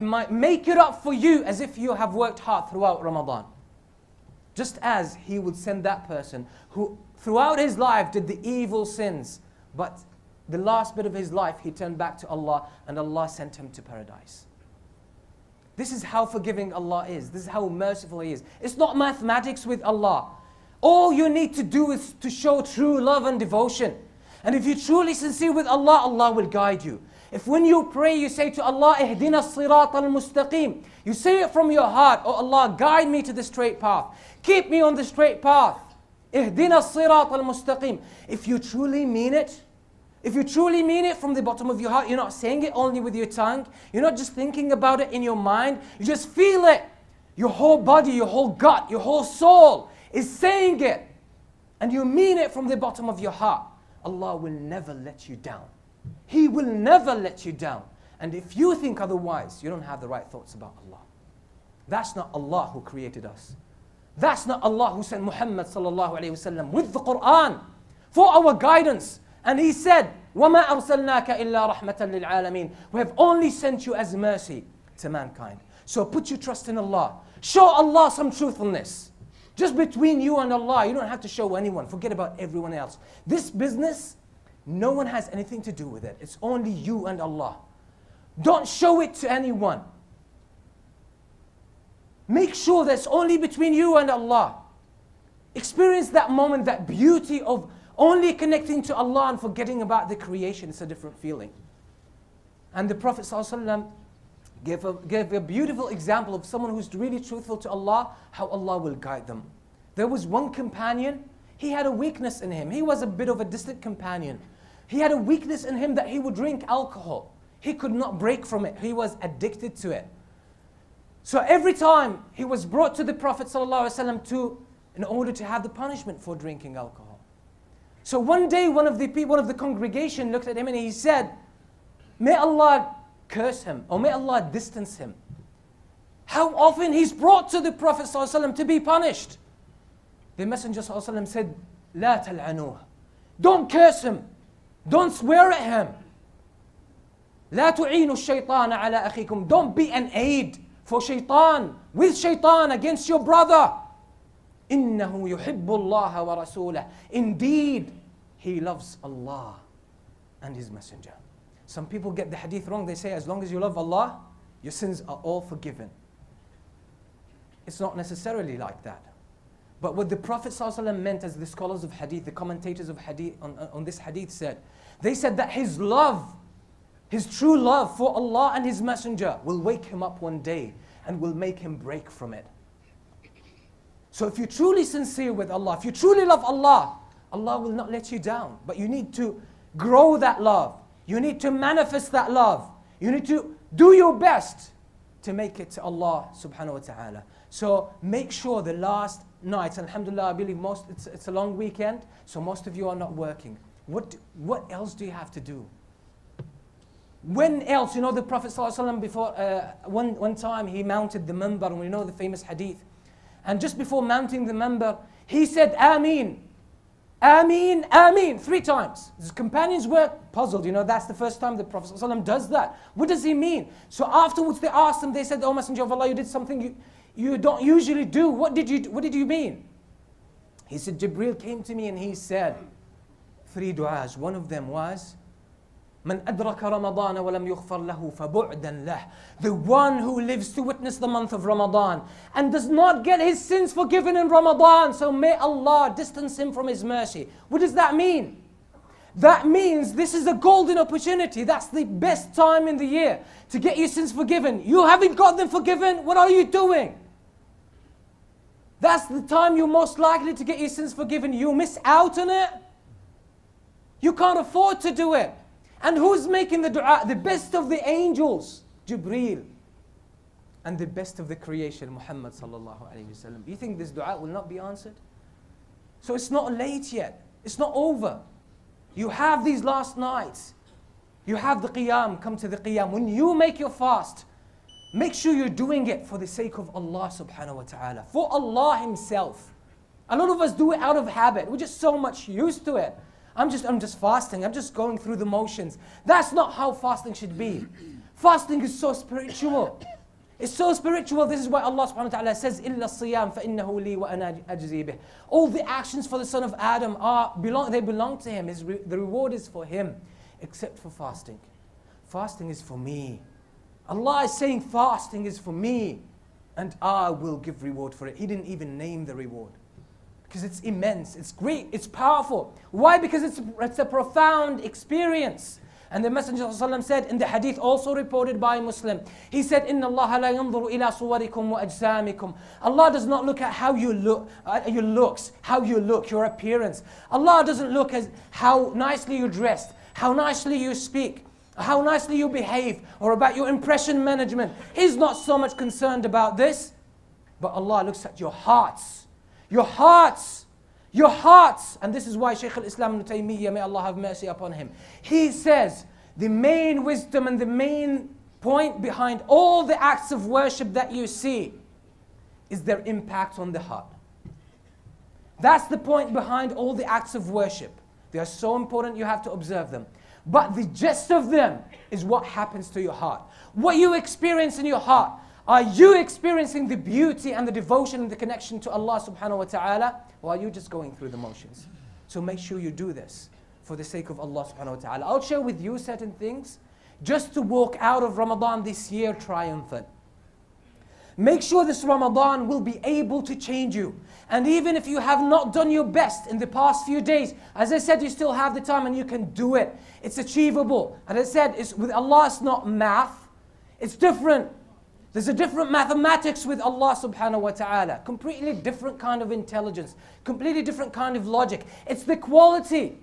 might make it up for you as if you have worked hard throughout Ramadan. Just as He would send that person who throughout his life did the evil sins, but the last bit of his life he turned back to Allah and Allah sent him to paradise. This is how forgiving Allah is. This is how merciful He is. It's not mathematics with Allah. All you need to do is to show true love and devotion. And if you're truly sincere with Allah, Allah will guide you. If when you pray, you say to Allah, Ihdina sirat al mustaqim, you say it from your heart, Oh Allah, guide me to the straight path. Keep me on the straight path. Ihdina sirat al mustaqim. If you truly mean it, if you truly mean it from the bottom of your heart, you're not saying it only with your tongue, you're not just thinking about it in your mind, you just feel it. Your whole body, your whole gut, your whole soul is saying it. And you mean it from the bottom of your heart. Allah will never let you down. He will never let you down. And if you think otherwise, you don't have the right thoughts about Allah. That's not Allah who created us. That's not Allah who sent Muhammad sallallahu alayhi wasallam with the Quran for our guidance. And He said, وَمَا أَرْسَلْنَاكَ إِلَّا رَحْمَةً لِلْعَالَمِينَ We have only sent you as mercy to mankind. So put your trust in Allah. Show Allah some truthfulness. Just between you and Allah. You don't have to show anyone. Forget about everyone else. This business no one has anything to do with it. It's only you and Allah. Don't show it to anyone. Make sure that's only between you and Allah. Experience that moment, that beauty of only connecting to Allah and forgetting about the creation. It's a different feeling. And the Prophet ﷺ gave a, gave a beautiful example of someone who's really truthful to Allah, how Allah will guide them. There was one companion, he had a weakness in him. He was a bit of a distant companion. He had a weakness in him that he would drink alcohol. He could not break from it. He was addicted to it. So every time he was brought to the Prophet ﷺ to, in order to have the punishment for drinking alcohol. So one day one of the people, one of the congregation looked at him and he said, May Allah curse him or may Allah distance him. How often he's brought to the Prophet ﷺ to be punished. The Messenger ﷺ said, لا تلعنوه. Don't curse him. Don't swear at him. لا تعينوا الشيطان على أخيكم. Don't be an aid for shaitan, with shaitan against your brother. إنه يحب الله ورسوله. Indeed, he loves Allah and his messenger. Some people get the hadith wrong. They say, as long as you love Allah, your sins are all forgiven. It's not necessarily like that. But what the Prophet ﷺ meant, as the scholars of hadith, the commentators of hadith on, on this hadith said, they said that his love, his true love for Allah and his messenger will wake him up one day and will make him break from it. So if you're truly sincere with Allah, if you truly love Allah, Allah will not let you down. But you need to grow that love. You need to manifest that love. You need to do your best to make it to Allah subhanahu wa ta'ala. So make sure the last nights, and alhamdulillah, I believe most, it's, it's a long weekend, so most of you are not working. What, what else do you have to do? When else, you know, the Prophet ﷺ before, uh, one, one time he mounted the minbar, and we know the famous hadith. And just before mounting the minbar, he said, Ameen. Ameen, Ameen, three times. His companions were puzzled, you know, that's the first time the Prophet ﷺ does that. What does he mean? So afterwards they asked him, they said, Oh Messenger of Allah, you did something you, you don't usually do. What did you, what did you mean? He said, Jibril came to me and he said, three du'as. One of them was, من أدرك رمضان ولم يغفر له فبعدا له The one who lives to witness the month of Ramadan and does not get his sins forgiven in Ramadan. So may Allah distance him from his mercy. What does that mean? That means this is a golden opportunity. That's the best time in the year to get your sins forgiven. You haven't got them forgiven. What are you doing? That's the time you're most likely to get your sins forgiven. You miss out on it. You can't afford to do it. And who's making the dua? The best of the angels, Jibreel. And the best of the creation, Muhammad sallallahu alayhi wasallam. You think this dua will not be answered? So it's not late yet. It's not over. You have these last nights. You have the qiyam, come to the qiyam. When you make your fast, make sure you're doing it for the sake of Allah subhanahu wa ta'ala. For Allah Himself. A lot of us do it out of habit. We're just so much used to it. I'm just, I'm just fasting. I'm just going through the motions. That's not how fasting should be. Fasting is so spiritual. It's so spiritual. This is why Allah subhanahu wa ta'ala says, إِلَّا الصِّيَامْ فَإِنَّهُ لِي وَأَنَا أَجْزِي بِهِ All the actions for the son of Adam are belong, they belong to him. His re- the reward is for him, except for fasting. Fasting is for me. Allah is saying fasting is for me and I will give reward for it. He didn't even name the reward because it's immense, it's great, it's powerful. Why? Because it's, it's a profound experience. And the Messenger said in the hadith also reported by Muslim, he said, Inna Allah la yanzuru ila suwarikum wa ajzamikum." Allah does not look at how you look, uh, your looks, how you look, your appearance. Allah doesn't look at how nicely you dressed, how nicely you speak, how nicely you behave, or about your impression management. He's not so much concerned about this, but Allah looks at your hearts. Your hearts. Your hearts. And this is why Shaykh al-Islam ibn Taymiyyah, may Allah have mercy upon him. He says, the main wisdom and the main point behind all the acts of worship that you see is their impact on the heart. That's the point behind all the acts of worship. They are so important, you have to observe them. But the gist of them is what happens to your heart. What you experience in your heart. Are you experiencing the beauty and the devotion and the connection to Allah subhanahu wa ta'ala? Or are you just going through the motions? So make sure you do this for the sake of Allah subhanahu wa ta'ala. I'll share with you certain things just to walk out of Ramadan this year triumphant. Make sure this Ramadan will be able to change you. And even if you have not done your best in the past few days, as I said, you still have the time and you can do it. It's achievable. And I said, it's, with Allah, it's not math, it's different. There's a different mathematics with Allah subhanahu wa ta'ala. Completely different kind of intelligence. Completely different kind of logic. It's the quality.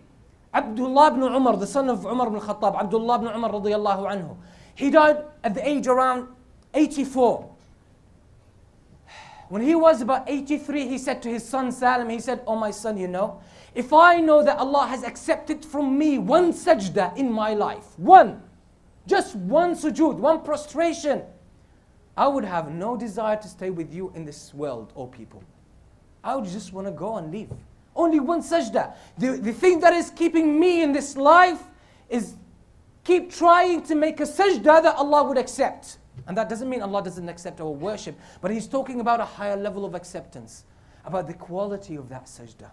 Abdullah ibn Umar, the son of Umar ibn Khattab, Abdullah ibn Umar radiallahu anhu. He died at the age around 84. When he was about 83, he said to his son Salim, he said, Oh my son, you know, if I know that Allah has accepted from me one sajda in my life, one, just one sujood, one prostration, I would have no desire to stay with you in this world, O people. I would just want to go and leave. Only one sajda. The, the thing that is keeping me in this life is keep trying to make a sajda that Allah would accept. And that doesn't mean Allah doesn't accept our worship, but He's talking about a higher level of acceptance, about the quality of that sajda,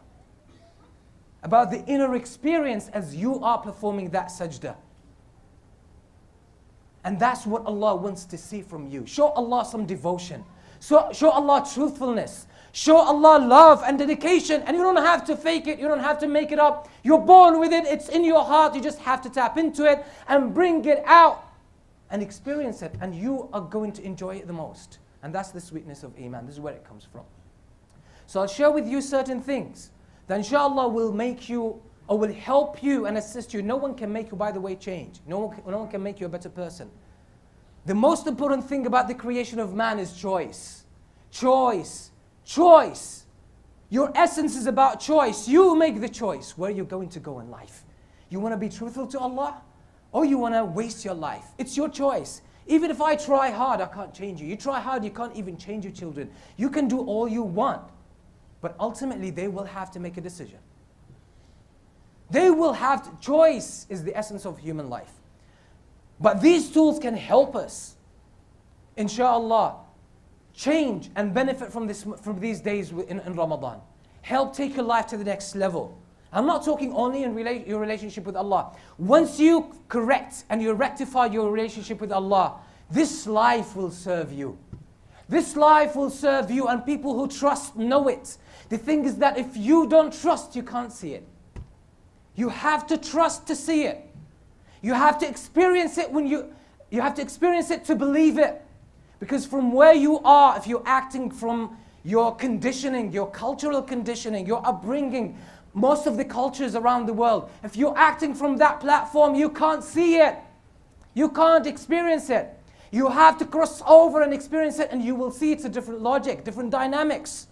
about the inner experience as you are performing that sajda. And that's what Allah wants to see from you. Show Allah some devotion. Show Allah truthfulness. Show Allah love and dedication. And you don't have to fake it. You don't have to make it up. You're born with it. It's in your heart. You just have to tap into it and bring it out and experience it. And you are going to enjoy it the most. And that's the sweetness of Iman. This is where it comes from. So I'll share with you certain things that inshallah will make you or will help you and assist you. No one can make you, by the way, change. No one, can, no one can make you a better person. The most important thing about the creation of man is choice. Choice. Choice. Your essence is about choice. You make the choice where you're going to go in life. You want to be truthful to Allah or you want to waste your life. It's your choice. Even if I try hard, I can't change you. You try hard, you can't even change your children. You can do all you want. But ultimately, they will have to make a decision. They will have to, choice is the essence of human life. But these tools can help us, inshallah, change and benefit from, this, from these days in, in Ramadan. Help take your life to the next level. I'm not talking only in rela- your relationship with Allah. Once you correct and you rectify your relationship with Allah, this life will serve you. This life will serve you, and people who trust know it. The thing is that if you don't trust, you can't see it. You have to trust to see it. You have to experience it when you you have to experience it to believe it. Because from where you are, if you're acting from your conditioning, your cultural conditioning, your upbringing, most of the cultures around the world, if you're acting from that platform, you can't see it. You can't experience it. You have to cross over and experience it, and you will see it's a different logic, different dynamics.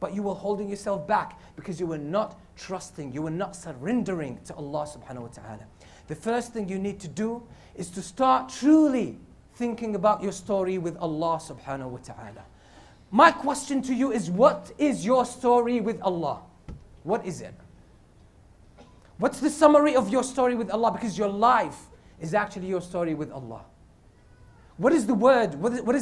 But you were holding yourself back because you were not trusting, you were not surrendering to Allah subhanahu wa ta'ala. The first thing you need to do is to start truly thinking about your story with Allah subhanahu wa ta'ala. My question to you is what is your story with Allah? What is it? What's the summary of your story with Allah? Because your life is actually your story with Allah. What is the word? What is, what is